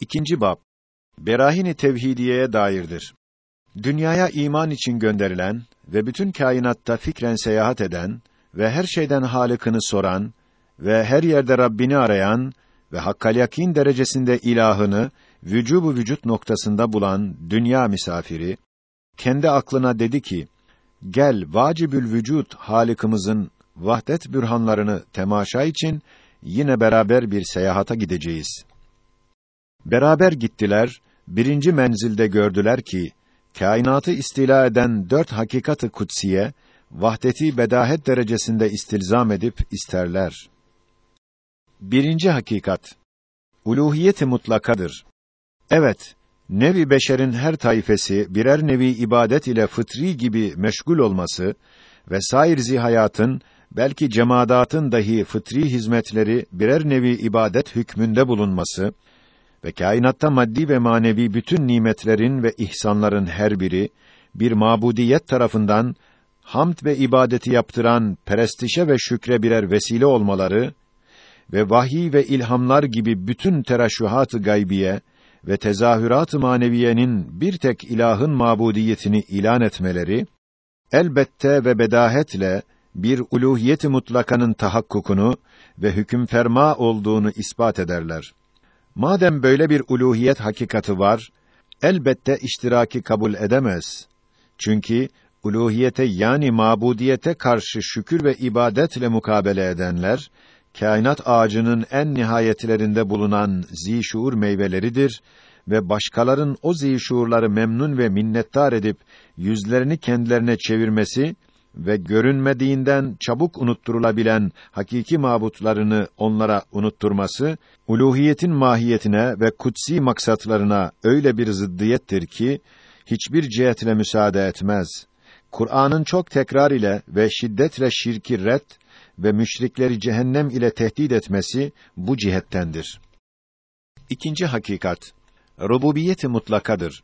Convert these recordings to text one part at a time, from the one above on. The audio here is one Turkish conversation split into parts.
İkinci bab Berahini tevhidiyeye dairdir. Dünyaya iman için gönderilen ve bütün kainatta fikren seyahat eden ve her şeyden halikini soran ve her yerde Rabbini arayan ve hakkal yakin derecesinde ilahını vücubu vücut noktasında bulan dünya misafiri kendi aklına dedi ki: Gel vacibül vücut halikimizin vahdet bürhanlarını temaşa için yine beraber bir seyahata gideceğiz. Beraber gittiler, birinci menzilde gördüler ki, kainatı istila eden dört hakikatı kutsiye, vahdeti bedahet derecesinde istilzam edip isterler. Birinci hakikat, uluhiyeti mutlakadır. Evet, nevi beşerin her taifesi birer nevi ibadet ile fıtri gibi meşgul olması ve sair zihayatın belki cemaatın dahi fıtri hizmetleri birer nevi ibadet hükmünde bulunması ve kainatta maddi ve manevi bütün nimetlerin ve ihsanların her biri bir mabudiyet tarafından hamd ve ibadeti yaptıran perestişe ve şükre birer vesile olmaları ve vahiy ve ilhamlar gibi bütün teraşşuhat-ı gaybiye ve tezahürat-ı maneviyenin bir tek ilahın mabudiyetini ilan etmeleri elbette ve bedahetle bir uluhiyet-i mutlakanın tahakkukunu ve hüküm ferma olduğunu ispat ederler. Madem böyle bir uluhiyet hakikati var, elbette iştiraki kabul edemez. Çünkü uluhiyete yani mabudiyete karşı şükür ve ibadetle mukabele edenler, kainat ağacının en nihayetlerinde bulunan zişuur meyveleridir ve başkaların o zişuurları memnun ve minnettar edip yüzlerini kendilerine çevirmesi ve görünmediğinden çabuk unutturulabilen hakiki mabutlarını onlara unutturması, uluhiyetin mahiyetine ve kutsi maksatlarına öyle bir zıddiyettir ki, hiçbir cihetle müsaade etmez. Kur'an'ın çok tekrar ile ve şiddetle şirki red ve müşrikleri cehennem ile tehdit etmesi bu cihettendir. İkinci hakikat, rububiyeti mutlakadır.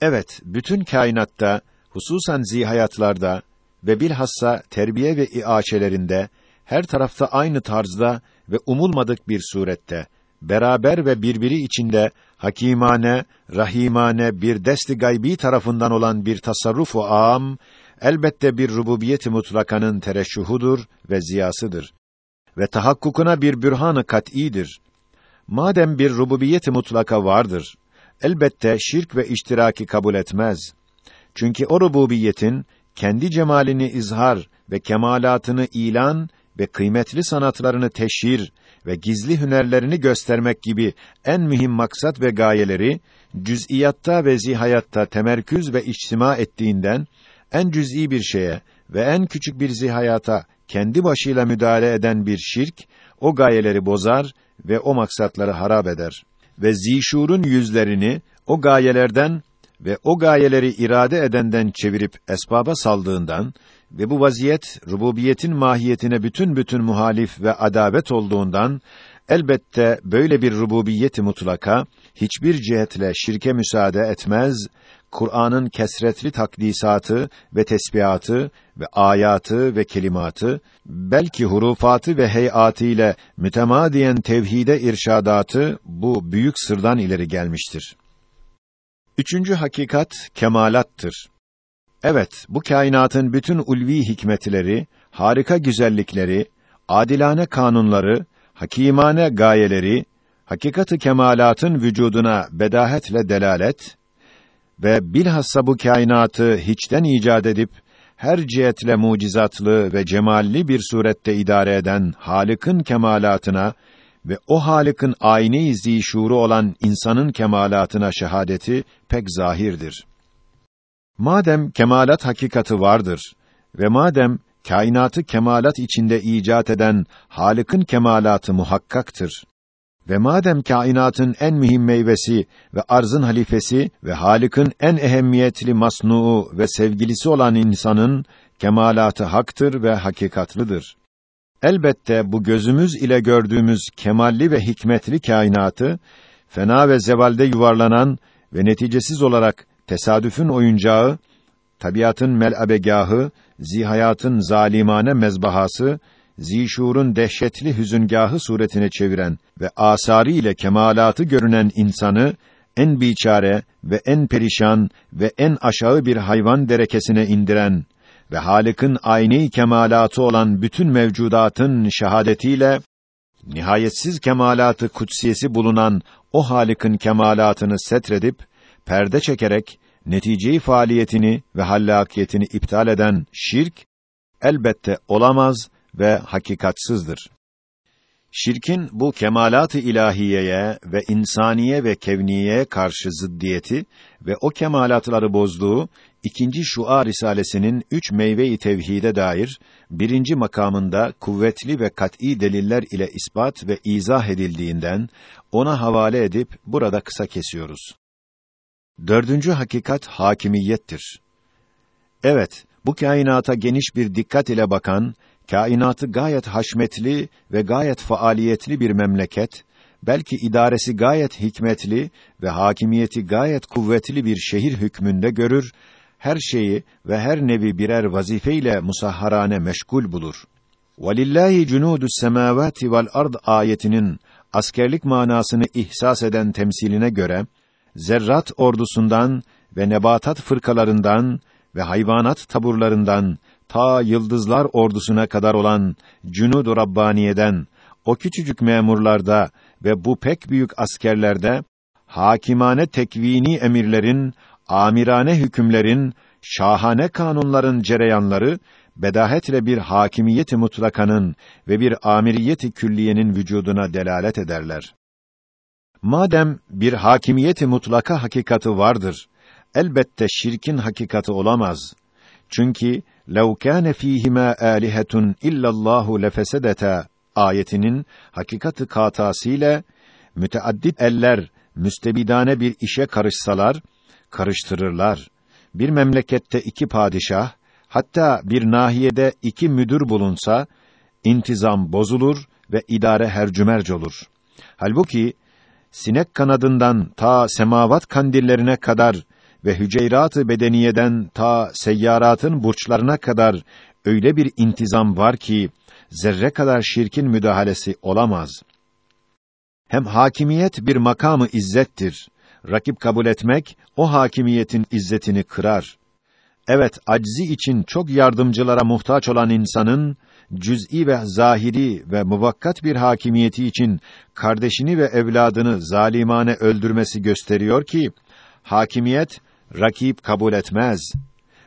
Evet, bütün kainatta, hususan zihayatlarda, ve bilhassa terbiye ve iaşelerinde her tarafta aynı tarzda ve umulmadık bir surette beraber ve birbiri içinde hakimane, rahimane bir desti gaybi tarafından olan bir tasarrufu am elbette bir rububiyet mutlakanın tereşşuhudur ve ziyasıdır ve tahakkukuna bir bürhanı kat'idir. Madem bir rububiyet mutlaka vardır, elbette şirk ve iştiraki kabul etmez. Çünkü o rububiyetin kendi cemalini izhar ve kemalatını ilan ve kıymetli sanatlarını teşhir ve gizli hünerlerini göstermek gibi en mühim maksat ve gayeleri cüz'iyatta ve zihayatta temerküz ve içtima ettiğinden en cüz'i bir şeye ve en küçük bir zihayata kendi başıyla müdahale eden bir şirk o gayeleri bozar ve o maksatları harap eder. Ve zişurun yüzlerini o gayelerden ve o gayeleri irade edenden çevirip esbaba saldığından ve bu vaziyet rububiyetin mahiyetine bütün bütün muhalif ve adavet olduğundan elbette böyle bir rububiyeti mutlaka hiçbir cihetle şirke müsaade etmez. Kur'an'ın kesretli takdisatı ve tesbihatı ve ayatı ve kelimatı belki hurufatı ve heyatı ile mütemadiyen tevhide irşadatı bu büyük sırdan ileri gelmiştir. Üçüncü hakikat kemalattır. Evet, bu kainatın bütün ulvi hikmetleri, harika güzellikleri, adilane kanunları, hakimane gayeleri, hakikati kemalatın vücuduna bedahetle delalet ve bilhassa bu kainatı hiçten icat edip her cihetle mucizatlı ve cemalli bir surette idare eden Halık'ın kemalatına ve o Halık'ın ayni izzi şuuru olan insanın kemalatına şehadeti pek zahirdir. Madem kemalat hakikati vardır ve madem kainatı kemalat içinde icat eden Halık'ın kemalatı muhakkaktır ve madem kainatın en mühim meyvesi ve arzın halifesi ve Halık'ın en ehemmiyetli masnuu ve sevgilisi olan insanın kemalatı haktır ve hakikatlıdır. Elbette bu gözümüz ile gördüğümüz kemalli ve hikmetli kainatı fena ve zevalde yuvarlanan ve neticesiz olarak tesadüfün oyuncağı, tabiatın melabegahı, zihayatın zalimane mezbahası, zişurun dehşetli hüzüngahı suretine çeviren ve asarı ile kemalatı görünen insanı en biçare ve en perişan ve en aşağı bir hayvan derekesine indiren ve Halık'ın ayni kemalatı olan bütün mevcudatın şahadetiyle nihayetsiz kemalatı kutsiyesi bulunan o Halık'ın kemalatını setredip perde çekerek neticeyi faaliyetini ve hallakiyetini iptal eden şirk elbette olamaz ve hakikatsızdır. Şirkin bu kemalat-ı ilahiyeye ve insaniye ve kevniye karşı ziddiyeti ve o kemalatları bozduğu ikinci şua risalesinin üç meyve-i tevhide dair birinci makamında kuvvetli ve kat'î deliller ile ispat ve izah edildiğinden ona havale edip burada kısa kesiyoruz. Dördüncü hakikat hakimiyettir. Evet, bu kainata geniş bir dikkat ile bakan, kainatı gayet haşmetli ve gayet faaliyetli bir memleket, belki idaresi gayet hikmetli ve hakimiyeti gayet kuvvetli bir şehir hükmünde görür, her şeyi ve her nevi birer vazifeyle musahharane meşgul bulur. Velillahi cunudus semavati vel ard ayetinin askerlik manasını ihsas eden temsiline göre zerrat ordusundan ve nebatat fırkalarından ve hayvanat taburlarından ta yıldızlar ordusuna kadar olan cünud-u rabbaniyeden o küçücük memurlarda ve bu pek büyük askerlerde hakimane tekvini emirlerin amirane hükümlerin, şahane kanunların cereyanları bedahetle bir hakimiyeti mutlakanın ve bir amiriyeti külliyenin vücuduna delalet ederler. Madem bir hakimiyeti mutlaka hakikati vardır, elbette şirkin hakikati olamaz. Çünkü لَوْ كَانَ ف۪يهِمَا آلِهَةٌ اِلَّا اللّٰهُ لَفَسَدَتَا ayetinin hakikati katasıyla müteaddit eller müstebidane bir işe karışsalar, karıştırırlar. Bir memlekette iki padişah, hatta bir nahiyede iki müdür bulunsa, intizam bozulur ve idare hercümerc olur. Halbuki, sinek kanadından ta semavat kandillerine kadar ve hüceyrat-ı bedeniyeden ta seyyaratın burçlarına kadar öyle bir intizam var ki zerre kadar şirkin müdahalesi olamaz. Hem hakimiyet bir makamı izzettir. Rakip kabul etmek o hakimiyetin izzetini kırar. Evet, aczi için çok yardımcılara muhtaç olan insanın cüz'i ve zahiri ve muvakkat bir hakimiyeti için kardeşini ve evladını zalimane öldürmesi gösteriyor ki hakimiyet rakip kabul etmez.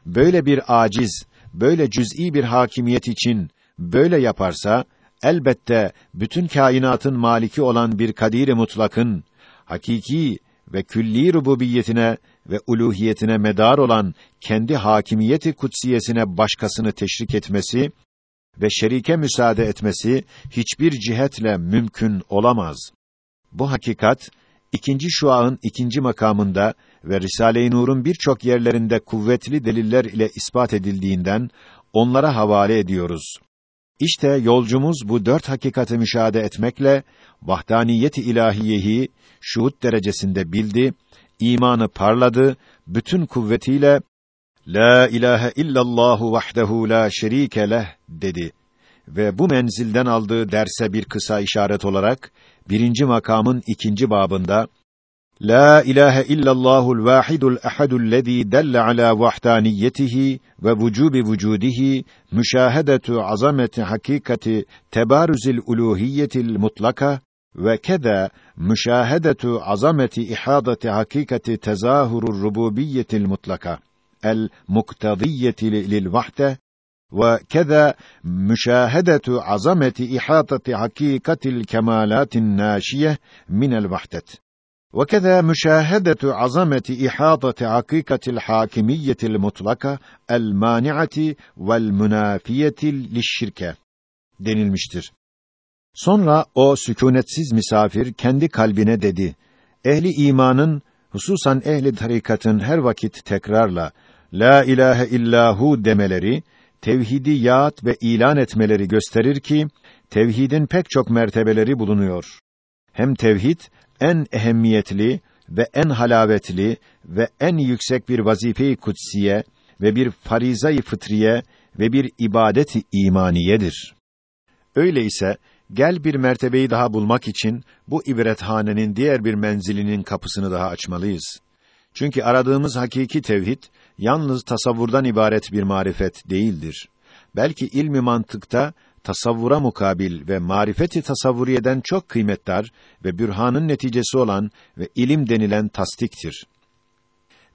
Böyle bir aciz, böyle cüz'i bir hakimiyet için böyle yaparsa elbette bütün kainatın maliki olan bir kadir mutlakın hakiki ve külli rububiyetine ve uluhiyetine medar olan kendi hakimiyeti kutsiyesine başkasını teşrik etmesi ve şerike müsaade etmesi hiçbir cihetle mümkün olamaz. Bu hakikat ikinci şua'nın ikinci makamında ve Risale-i Nur'un birçok yerlerinde kuvvetli deliller ile ispat edildiğinden onlara havale ediyoruz. İşte yolcumuz bu dört hakikati müşahede etmekle vahdaniyet-i ilahiyeyi şuhud derecesinde bildi, imanı parladı, bütün kuvvetiyle La ilahe illallahu vahdehu la şerike leh dedi ve bu menzilden aldığı derse bir kısa işaret olarak birinci makamın ikinci babında لا إله إلا الله الواحد الأحد الذي دل على وحدانيته ووجوب وجوده مشاهدة عظمة حقيقة تبارز الألوهية المطلقة وكذا مشاهدة عظمة إحاطة حقيقة تظاهر الربوبية المطلقة المقتضية للوحدة وكذا مشاهدة عظمة إحاطة حقيقة الكمالات الناشئة من الوحدة. وكذا مشاهدة عظمة إحاطة حقيقة الحاكمية المطلقة المانعة والمنافية للشركة denilmiştir. Sonra o sükunetsiz misafir kendi kalbine dedi: Ehli imanın hususan ehli tarikatın her vakit tekrarla la ilahe illahu demeleri tevhidi yaat ve ilan etmeleri gösterir ki tevhidin pek çok mertebeleri bulunuyor. Hem tevhid en ehemmiyetli ve en halavetli ve en yüksek bir vazife-i kutsiye ve bir farizayı fıtriye ve bir ibadeti imaniyedir. Öyle ise gel bir mertebeyi daha bulmak için bu ibrethanenin diğer bir menzilinin kapısını daha açmalıyız. Çünkü aradığımız hakiki tevhid yalnız tasavvurdan ibaret bir marifet değildir. Belki ilmi mantıkta tasavvura mukabil ve marifeti tasavvuriyeden çok kıymetdar ve bürhanın neticesi olan ve ilim denilen tasdiktir.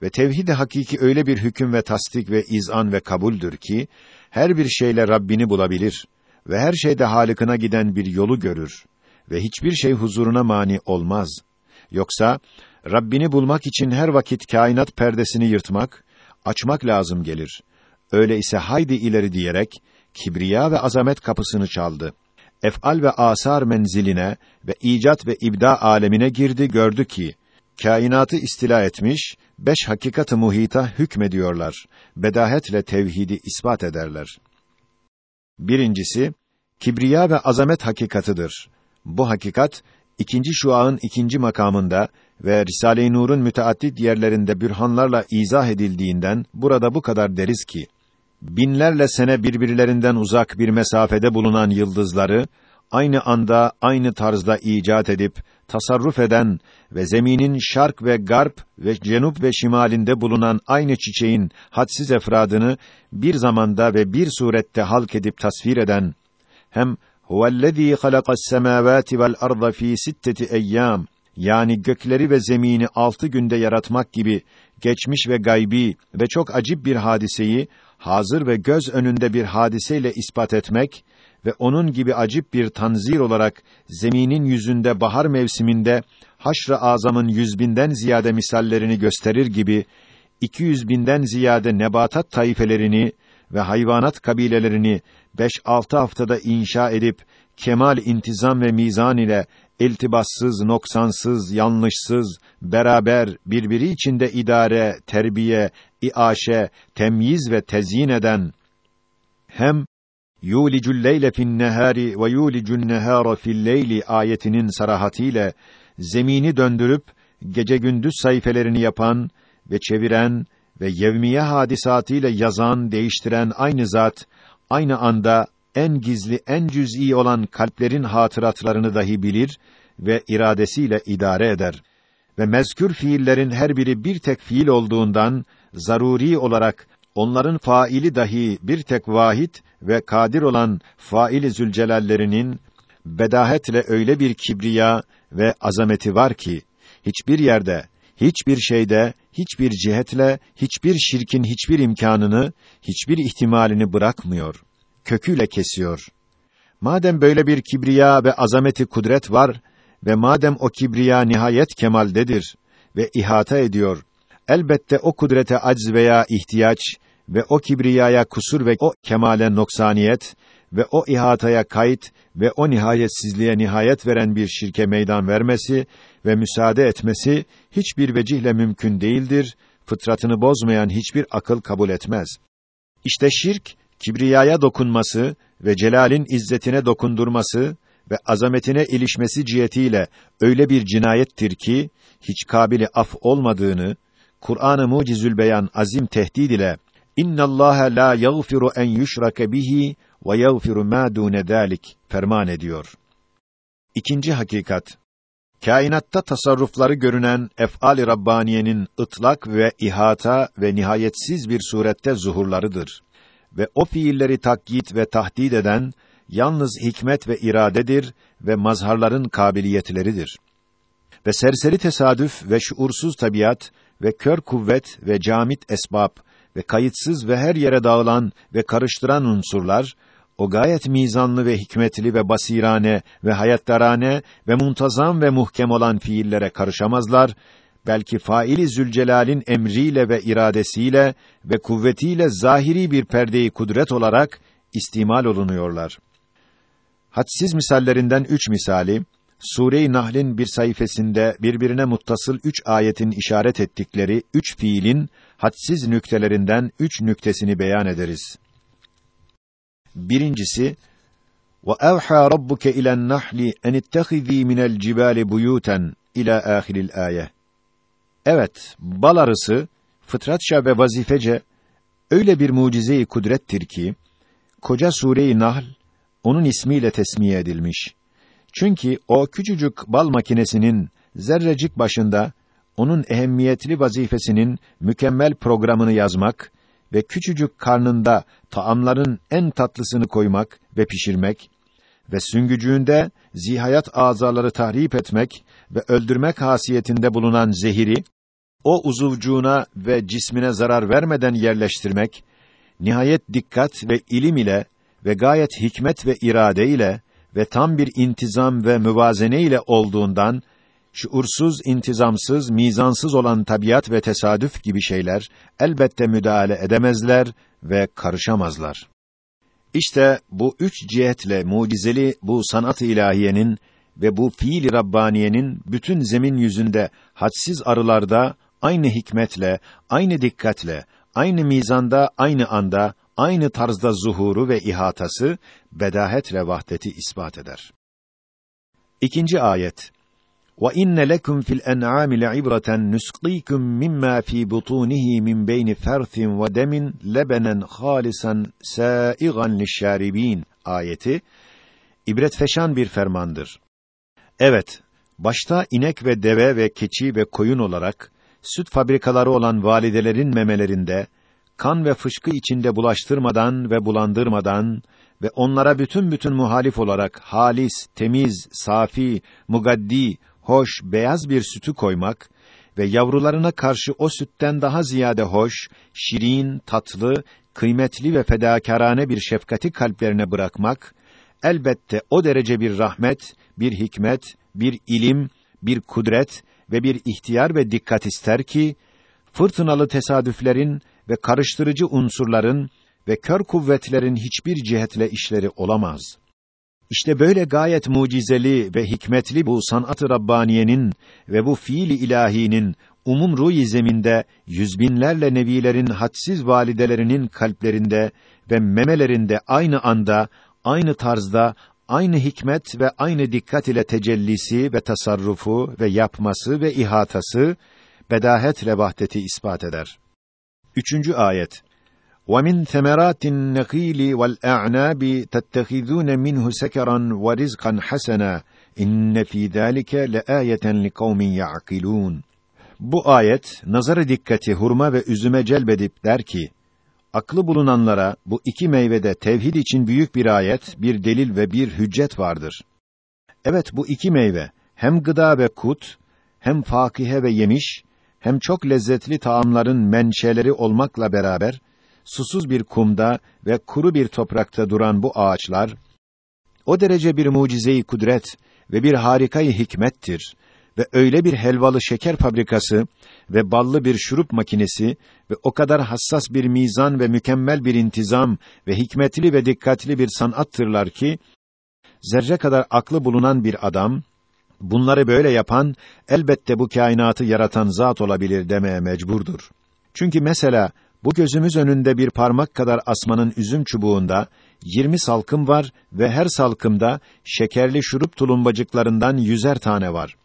Ve tevhid-i hakiki öyle bir hüküm ve tasdik ve izan ve kabuldür ki her bir şeyle Rabbini bulabilir ve her şeyde Halık'ına giden bir yolu görür ve hiçbir şey huzuruna mani olmaz. Yoksa Rabbini bulmak için her vakit kainat perdesini yırtmak, açmak lazım gelir. Öyle ise haydi ileri diyerek kibriya ve azamet kapısını çaldı. Ef'al ve asar menziline ve icat ve ibda alemine girdi gördü ki kainatı istila etmiş, beş hakikatı muhita hükmediyorlar. Bedahetle tevhidi ispat ederler. Birincisi, kibriya ve azamet hakikatıdır. Bu hakikat, ikinci şuağın ikinci makamında ve Risale-i Nur'un müteaddit yerlerinde bürhanlarla izah edildiğinden burada bu kadar deriz ki, binlerle sene birbirlerinden uzak bir mesafede bulunan yıldızları, aynı anda, aynı tarzda icat edip, tasarruf eden ve zeminin şark ve garp ve cenup ve şimalinde bulunan aynı çiçeğin hadsiz efradını bir zamanda ve bir surette halk edip tasvir eden, hem huvellezî halakas semâvâti vel arda fî sitteti eyyâm yani gökleri ve zemini altı günde yaratmak gibi geçmiş ve gaybi ve çok acip bir hadiseyi hazır ve göz önünde bir hadiseyle ispat etmek ve onun gibi acip bir tanzir olarak zeminin yüzünde bahar mevsiminde haşr-ı azamın yüz binden ziyade misallerini gösterir gibi iki yüz binden ziyade nebatat taifelerini ve hayvanat kabilelerini beş altı haftada inşa edip kemal intizam ve mizan ile iltibassız, noksansız, yanlışsız, beraber, birbiri içinde idare, terbiye, iaşe, temyiz ve tezyin eden, hem yulicul leyle fin nehari ve yulicun nehara fil leyli ayetinin sarahatiyle zemini döndürüp gece gündüz sayfelerini yapan ve çeviren ve yevmiye hadisatıyla yazan, değiştiren aynı zat aynı anda en gizli, en cüz'i olan kalplerin hatıratlarını dahi bilir ve iradesiyle idare eder. Ve mezkür fiillerin her biri bir tek fiil olduğundan zaruri olarak onların faili dahi bir tek vahid ve kadir olan faili zülcelallerinin bedahetle öyle bir kibriya ve azameti var ki hiçbir yerde, hiçbir şeyde, hiçbir cihetle hiçbir şirkin hiçbir imkanını, hiçbir ihtimalini bırakmıyor köküyle kesiyor. Madem böyle bir kibriya ve azameti kudret var ve madem o kibriya nihayet kemaldedir ve ihata ediyor, elbette o kudrete acz veya ihtiyaç ve o kibriyaya kusur ve o kemale noksaniyet ve o ihataya kayıt ve o nihayetsizliğe nihayet veren bir şirke meydan vermesi ve müsaade etmesi hiçbir vecihle mümkün değildir. Fıtratını bozmayan hiçbir akıl kabul etmez. İşte şirk kibriyaya dokunması ve celalin izzetine dokundurması ve azametine ilişmesi cihetiyle öyle bir cinayettir ki hiç kabili af olmadığını Kur'an-ı Mucizül Beyan azim tehdid ile İnnallâhe lâ yagfiru en yuşrake bihi ve yagfiru mâ dûne zâlik ferman ediyor. İkinci hakikat Kainatta tasarrufları görünen ef'al-i rabbaniyenin ıtlak ve ihata ve nihayetsiz bir surette zuhurlarıdır ve o fiilleri takyit ve tahdid eden yalnız hikmet ve iradedir ve mazharların kabiliyetleridir. Ve serseri tesadüf ve şuursuz tabiat ve kör kuvvet ve camit esbab ve kayıtsız ve her yere dağılan ve karıştıran unsurlar o gayet mizanlı ve hikmetli ve basirane ve hayattarane ve muntazam ve muhkem olan fiillere karışamazlar belki faili Zülcelal'in emriyle ve iradesiyle ve kuvvetiyle zahiri bir perdeyi kudret olarak istimal olunuyorlar. Hadsiz misallerinden üç misali, Sure-i Nahl'in bir sayfasında birbirine muttasıl üç ayetin işaret ettikleri üç fiilin hadsiz nüktelerinden üç nüktesini beyan ederiz. Birincisi, وَاَوْحَى رَبُّكَ اِلَى النَّحْلِ اَنِ اتَّخِذ۪ي مِنَ الْجِبَالِ بُيُوتًا ila ahiril ayet. Evet, bal arısı fıtratça ve vazifece öyle bir mucize-i kudrettir ki koca sure-i Nahl onun ismiyle tesmiye edilmiş. Çünkü o küçücük bal makinesinin zerrecik başında onun ehemmiyetli vazifesinin mükemmel programını yazmak ve küçücük karnında taamların en tatlısını koymak ve pişirmek ve süngücüğünde zihayat azaları tahrip etmek ve öldürmek hasiyetinde bulunan zehiri o uzuvcuğuna ve cismine zarar vermeden yerleştirmek nihayet dikkat ve ilim ile ve gayet hikmet ve irade ile ve tam bir intizam ve müvazene ile olduğundan şuursuz, intizamsız, mizansız olan tabiat ve tesadüf gibi şeyler elbette müdahale edemezler ve karışamazlar. İşte bu üç cihetle mucizeli bu sanat-ı ilahiyenin ve bu fiil-i rabbaniyenin bütün zemin yüzünde hadsiz arılarda aynı hikmetle, aynı dikkatle, aynı mizanda, aynı anda, aynı tarzda zuhuru ve ihatası bedahetle vahdeti ispat eder. İkinci ayet وَإِنَّ لَكُمْ فِي الْأَنْعَامِ لَعِبْرَةً نُسْقِيكُم مِّمَّا فِي بُطُونِهِ مِن بَيْنِ فَرْثٍ وَدَمٍ لَبَنًا خَالِصًا سَائِغًا لِلشَّارِبِينَ ayeti ibretfeşan bir fermandır. Evet, başta inek ve deve ve keçi ve koyun olarak süt fabrikaları olan validelerin memelerinde kan ve fışkı içinde bulaştırmadan ve bulandırmadan ve onlara bütün bütün muhalif olarak halis, temiz, safi, mugaddi, hoş, beyaz bir sütü koymak ve yavrularına karşı o sütten daha ziyade hoş, şirin, tatlı, kıymetli ve fedakarane bir şefkati kalplerine bırakmak, elbette o derece bir rahmet, bir hikmet, bir ilim, bir kudret ve bir ihtiyar ve dikkat ister ki, fırtınalı tesadüflerin ve karıştırıcı unsurların ve kör kuvvetlerin hiçbir cihetle işleri olamaz. İşte böyle gayet mucizeli ve hikmetli bu sanat-ı rabbaniyenin ve bu fiili ilahinin umum ruh zeminde yüz binlerle nevilerin hadsiz validelerinin kalplerinde ve memelerinde aynı anda, aynı tarzda, aynı hikmet ve aynı dikkat ile tecellisi ve tasarrufu ve yapması ve ihatası bedahetle vahdeti ispat eder. Üçüncü ayet. وَمِنْ ثَمَرَاتِ النَّخِيلِ وَالْأَعْنَابِ تَتَّخِذُونَ مِنْهُ سَكَرًا وَرِزْقًا حَسَنًا اِنَّ فِي ذَٰلِكَ لَآيَةً لِقَوْمٍ يَعْقِلُونَ Bu ayet, nazarı dikkati hurma ve üzüme celbedip der ki, aklı bulunanlara bu iki meyvede tevhid için büyük bir ayet, bir delil ve bir hüccet vardır. Evet bu iki meyve, hem gıda ve kut, hem fakihe ve yemiş, hem çok lezzetli taamların menşeleri olmakla beraber, susuz bir kumda ve kuru bir toprakta duran bu ağaçlar, o derece bir mucizeyi kudret ve bir harikayı hikmettir ve öyle bir helvalı şeker fabrikası ve ballı bir şurup makinesi ve o kadar hassas bir mizan ve mükemmel bir intizam ve hikmetli ve dikkatli bir sanattırlar ki, zerre kadar aklı bulunan bir adam, bunları böyle yapan, elbette bu kainatı yaratan zat olabilir demeye mecburdur. Çünkü mesela, bu gözümüz önünde bir parmak kadar asmanın üzüm çubuğunda, yirmi salkım var ve her salkımda şekerli şurup tulumbacıklarından yüzer tane var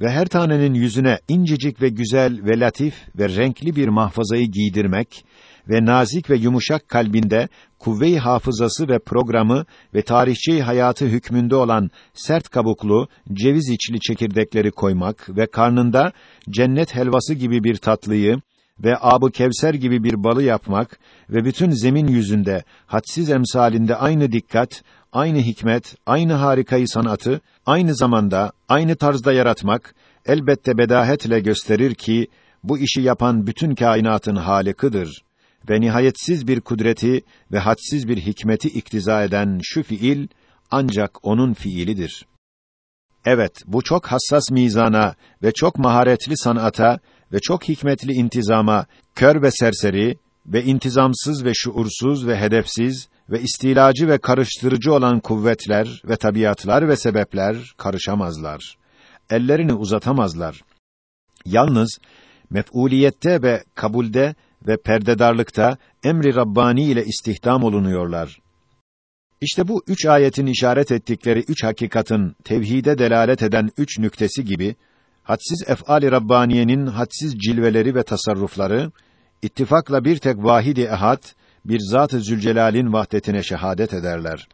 ve her tanenin yüzüne incecik ve güzel ve latif ve renkli bir mahfazayı giydirmek ve nazik ve yumuşak kalbinde kuvve-i hafızası ve programı ve tarihçi hayatı hükmünde olan sert kabuklu, ceviz içli çekirdekleri koymak ve karnında cennet helvası gibi bir tatlıyı ve abu kevser gibi bir balı yapmak ve bütün zemin yüzünde hadsiz emsalinde aynı dikkat, aynı hikmet, aynı harikayı sanatı aynı zamanda aynı tarzda yaratmak elbette bedahetle gösterir ki bu işi yapan bütün kainatın halikıdır ve nihayetsiz bir kudreti ve hadsiz bir hikmeti iktiza eden şu fiil ancak onun fiilidir. Evet, bu çok hassas mizana ve çok maharetli sanata ve çok hikmetli intizama kör ve serseri ve intizamsız ve şuursuz ve hedefsiz ve istilacı ve karıştırıcı olan kuvvetler ve tabiatlar ve sebepler karışamazlar. Ellerini uzatamazlar. Yalnız mef'uliyette ve kabulde ve perdedarlıkta emri Rabbani ile istihdam olunuyorlar. İşte bu üç ayetin işaret ettikleri üç hakikatın tevhide delalet eden üç nüktesi gibi, hadsiz ef'ali Rabbaniyenin hadsiz cilveleri ve tasarrufları, ittifakla bir tek vahidi ehad, bir Zat-ı Zülcelal'in vahdetine şehadet ederler.